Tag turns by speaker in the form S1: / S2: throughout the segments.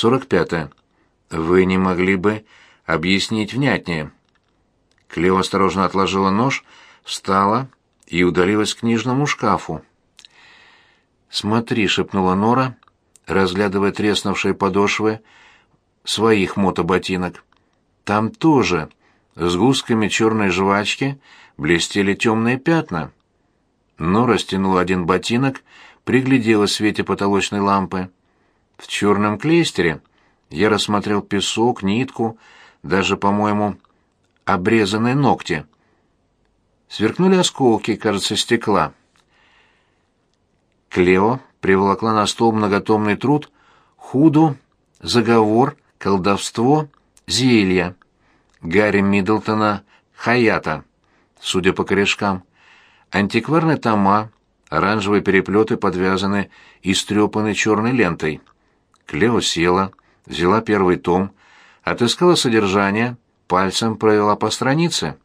S1: 45. -е. Вы не могли бы объяснить внятнее. Клео осторожно отложила нож, встала и удалилась к книжному шкафу. «Смотри», — шепнула Нора, разглядывая треснувшие подошвы своих мотоботинок. «Там тоже с густками черной жвачки блестели темные пятна». Нора стянула один ботинок, приглядела в свете потолочной лампы. В черном клейстере я рассмотрел песок, нитку, даже, по-моему, обрезанные ногти. Сверкнули осколки, кажется, стекла. Клео приволокла на стол многотомный труд «Худу», «Заговор», «Колдовство», «Зелья» Гарри Миддлтона «Хаята», судя по корешкам. Антикварные тома, оранжевые переплеты подвязаны истрепанной черной лентой. Клео села, взяла первый том, отыскала содержание, пальцем провела по странице.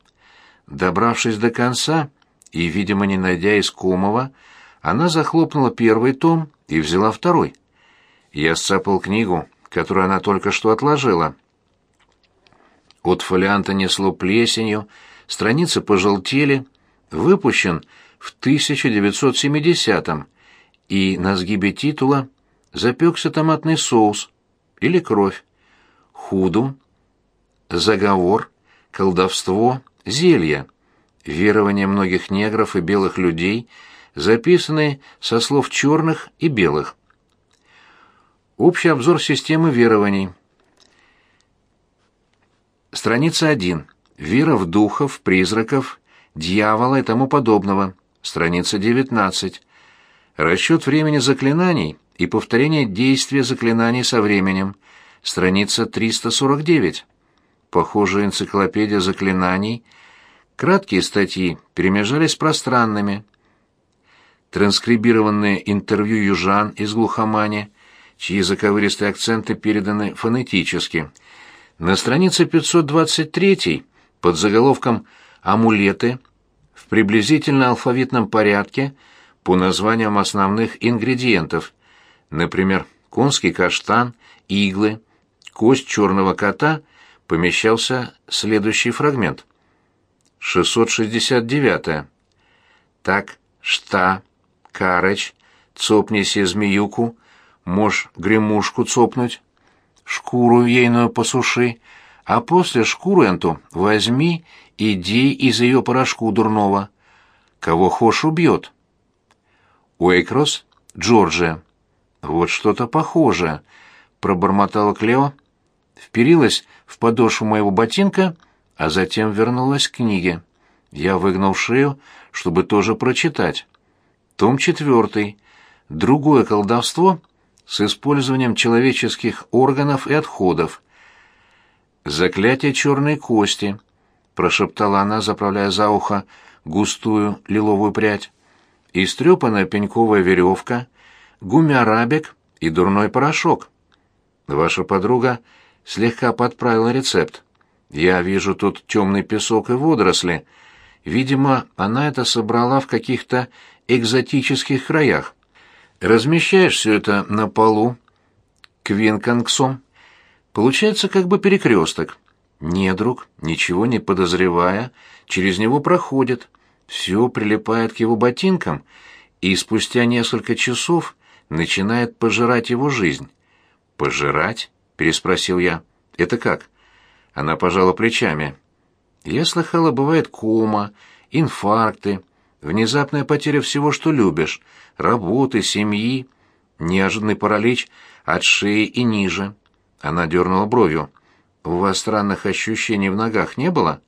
S1: Добравшись до конца и, видимо, не найдя искомого, она захлопнула первый том и взяла второй. Я сцапал книгу, которую она только что отложила. От фолианта несло плесенью, страницы пожелтели, выпущен в 1970-м, и на сгибе титула запекся томатный соус или кровь. Худу, заговор, колдовство, зелье, верование многих негров и белых людей, записанные со слов черных и белых. Общий обзор системы верований. Страница 1. Вера в духов, призраков, дьявола и тому подобного. Страница 19. Расчет времени заклинаний и повторение действия заклинаний со временем. Страница 349. Похожая энциклопедия заклинаний. Краткие статьи перемежались пространными. Транскрибированные интервью южан из глухомани, чьи заковыристые акценты переданы фонетически. На странице 523 под заголовком «Амулеты» в приблизительно алфавитном порядке по названиям основных ингредиентов, например, конский каштан, иглы, кость черного кота, помещался следующий фрагмент. 669. -е. Так, шта, карыч, цопнися змеюку, мож гремушку цопнуть, шкуру ейную посуши, а после шкуру эту возьми, иди из ее порошку дурного. Кого хошь убьет. Уэйкрос, Джорджия. Вот что-то похожее, пробормотала Клео, вперилась в подошву моего ботинка, а затем вернулась к книге. Я выгнул шею, чтобы тоже прочитать. Том четвертый. Другое колдовство с использованием человеческих органов и отходов. «Заклятие черной кости», — прошептала она, заправляя за ухо густую лиловую прядь. «Истрепанная пеньковая веревка, гумиарабик и дурной порошок. Ваша подруга слегка подправила рецепт. Я вижу тут темный песок и водоросли. Видимо, она это собрала в каких-то экзотических краях. Размещаешь все это на полу квинкангсом. Получается как бы перекресток. Недруг, ничего не подозревая, через него проходит. Все прилипает к его ботинкам, и спустя несколько часов начинает пожирать его жизнь. «Пожирать?» — переспросил я. «Это как?» Она пожала плечами. «Я слыхала, бывает кома, инфаркты, внезапная потеря всего, что любишь, работы, семьи, неожиданный паралич от шеи и ниже. Она дернула бровью. У вас странных ощущений в ногах не было?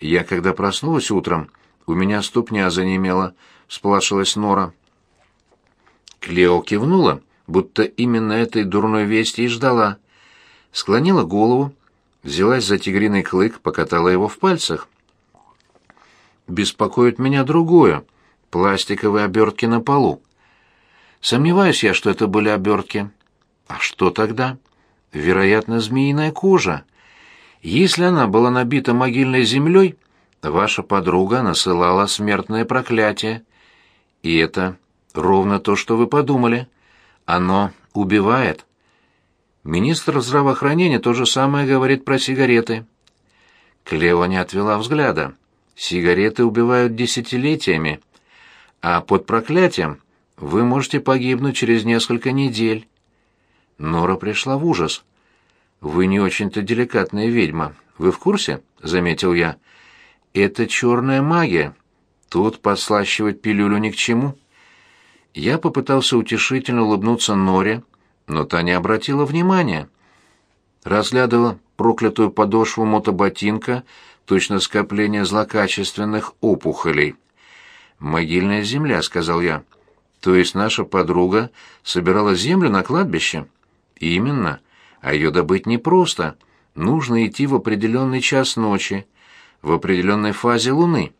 S1: Я, когда проснулась утром, у меня ступня занемела, сплашилась Нора. Клео кивнула, будто именно этой дурной вести и ждала. Склонила голову, взялась за тигриный клык, покатала его в пальцах. Беспокоит меня другое — пластиковые обертки на полу. Сомневаюсь я, что это были обертки. А что тогда? Вероятно, змеиная кожа. Если она была набита могильной землей, ваша подруга насылала смертное проклятие. И это ровно то, что вы подумали. Оно убивает. Министр здравоохранения то же самое говорит про сигареты. Клео не отвела взгляда. Сигареты убивают десятилетиями, а под проклятием вы можете погибнуть через несколько недель. Нора пришла в ужас. Вы не очень-то деликатная ведьма. Вы в курсе? заметил я. Это черная магия. Тут послащивать пилюлю ни к чему. Я попытался утешительно улыбнуться Норе, но та не обратила внимания. Разглядывала проклятую подошву мотоботинка, точно скопление злокачественных опухолей. «Могильная земля», — сказал я. «То есть наша подруга собирала землю на кладбище?» «Именно. А ее добыть непросто. Нужно идти в определенный час ночи, в определенной фазе Луны.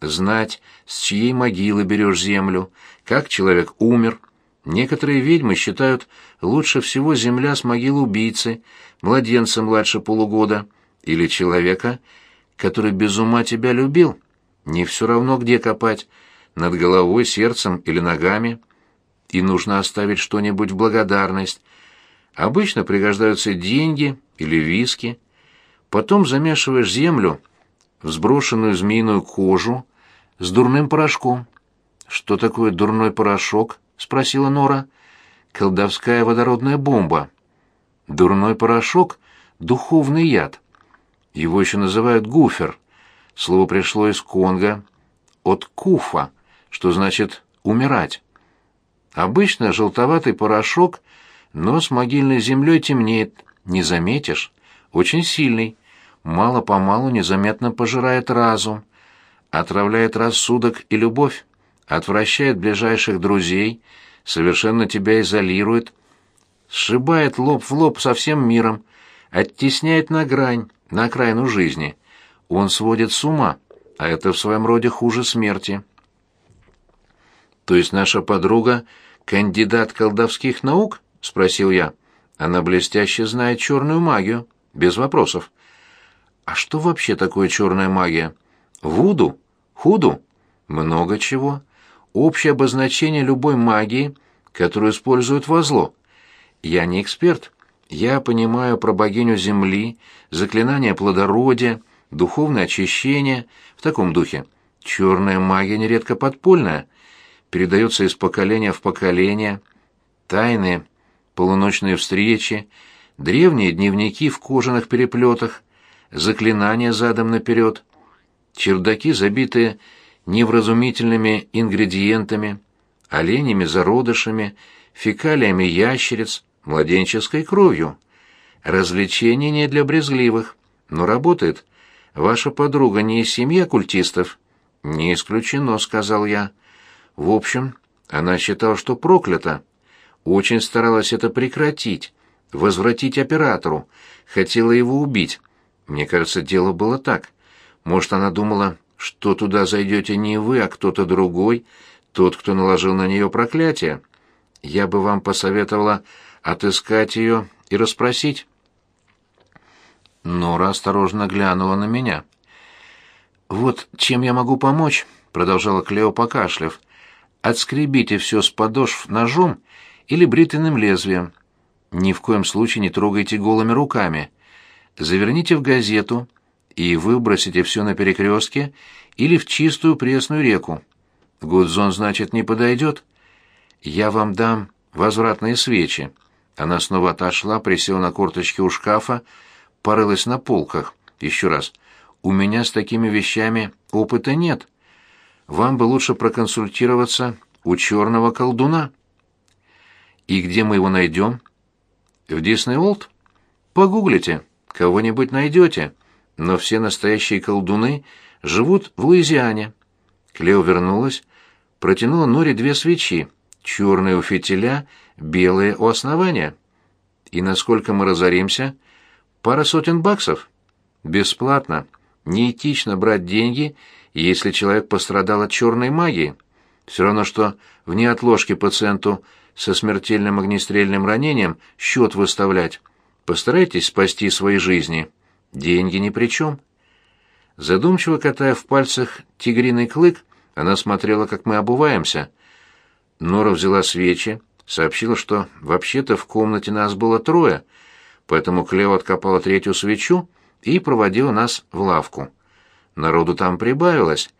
S1: Знать, с чьей могилы берешь землю, как человек умер. Некоторые ведьмы считают лучше всего земля с могилы убийцы, младенца младше полугода или человека, который без ума тебя любил. Не все равно, где копать, над головой, сердцем или ногами. И нужно оставить что-нибудь в благодарность. Обычно пригождаются деньги или виски. Потом замешиваешь землю в сброшенную змеиную кожу с дурным порошком. «Что такое дурной порошок?» — спросила Нора. «Колдовская водородная бомба». «Дурной порошок — духовный яд. Его еще называют гуфер. Слово пришло из Конго, от куфа, что значит «умирать». Обычно желтоватый порошок, но с могильной землей темнеет, не заметишь. Очень сильный, мало-помалу незаметно пожирает разум, отравляет рассудок и любовь, отвращает ближайших друзей, совершенно тебя изолирует, сшибает лоб в лоб со всем миром, оттесняет на грань, на окраину жизни. Он сводит с ума, а это в своем роде хуже смерти. То есть наша подруга кандидат колдовских наук? спросил я. Она блестяще знает черную магию, без вопросов. А что вообще такое черная магия? Вуду? Худу? Много чего. Общее обозначение любой магии, которую используют во зло. Я не эксперт, я понимаю про богиню земли, заклинание плодородия, духовное очищение, в таком духе. Черная магия нередко подпольная, передается из поколения в поколение, тайные полуночные встречи, древние дневники в кожаных переплетах, заклинания задом наперед, чердаки, забитые невразумительными ингредиентами, оленями зародышами, фекалиями ящериц, младенческой кровью. Развлечение не для брезгливых, но работает. Ваша подруга не из семьи оккультистов? Не исключено, сказал я. В общем, она считала, что проклята. Очень старалась это прекратить, возвратить оператору, хотела его убить. Мне кажется, дело было так. Может, она думала, что туда зайдете не вы, а кто-то другой, тот, кто наложил на нее проклятие. Я бы вам посоветовала отыскать ее и расспросить. Нора осторожно глянула на меня. «Вот чем я могу помочь?» — продолжала Клео, покашлив. «Отскребите все с подошв ножом или бритвенным лезвием. Ни в коем случае не трогайте голыми руками. Заверните в газету и выбросите все на перекрестке или в чистую пресную реку. Гудзон, значит, не подойдет. Я вам дам возвратные свечи». Она снова отошла, присела на корточки у шкафа, порылась на полках. Еще раз. У меня с такими вещами опыта нет. Вам бы лучше проконсультироваться у черного колдуна. И где мы его найдем? В Дисней Олд? Погуглите, кого-нибудь найдете. Но все настоящие колдуны живут в Луизиане. Клео вернулась, протянула Норе две свечи, черные у фитиля белые у основания. И насколько мы разоримся? Пара сотен баксов. Бесплатно. Неэтично брать деньги, если человек пострадал от черной магии. Все равно, что в неотложке пациенту со смертельным огнестрельным ранением счет выставлять. Постарайтесь спасти свои жизни. Деньги ни при чем. Задумчиво катая в пальцах тигриный клык, она смотрела, как мы обуваемся. Нора взяла свечи, сообщила, что вообще-то в комнате нас было трое, поэтому Клео откопала третью свечу и проводила нас в лавку. Народу там прибавилось.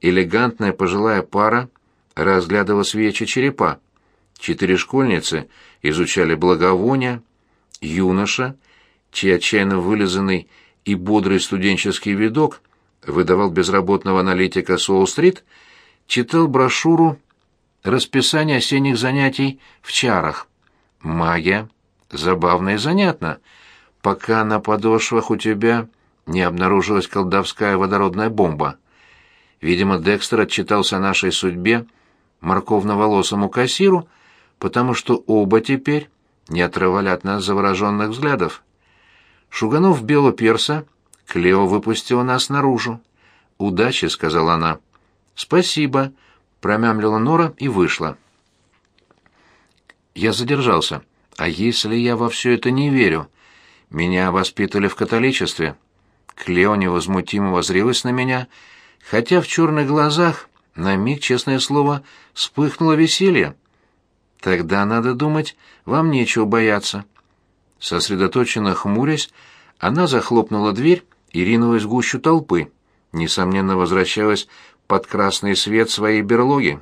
S1: Элегантная пожилая пара разглядывала свечи черепа. Четыре школьницы изучали благовония, юноша, чей отчаянно вылизанный и бодрый студенческий видок выдавал безработного аналитика Соул-стрит, читал брошюру «Расписание осенних занятий в чарах». Магия. Забавно и занятно. Пока на подошвах у тебя не обнаружилась колдовская водородная бомба. Видимо, Декстер отчитался о нашей судьбе морковно-волосому кассиру, потому что оба теперь не отрывали от нас завороженных взглядов. Шуганов белого перса, Клео выпустила нас наружу. «Удачи», — сказала она. «Спасибо», — промямлила Нора и вышла. Я задержался. «А если я во все это не верю? Меня воспитали в католичестве». Клео невозмутимо возрилась на меня, хотя в черных глазах на миг, честное слово, вспыхнуло веселье. «Тогда, надо думать, вам нечего бояться». Сосредоточенно хмурясь, она захлопнула дверь и ринулась в гущу толпы, несомненно возвращалась под красный свет своей берлоги.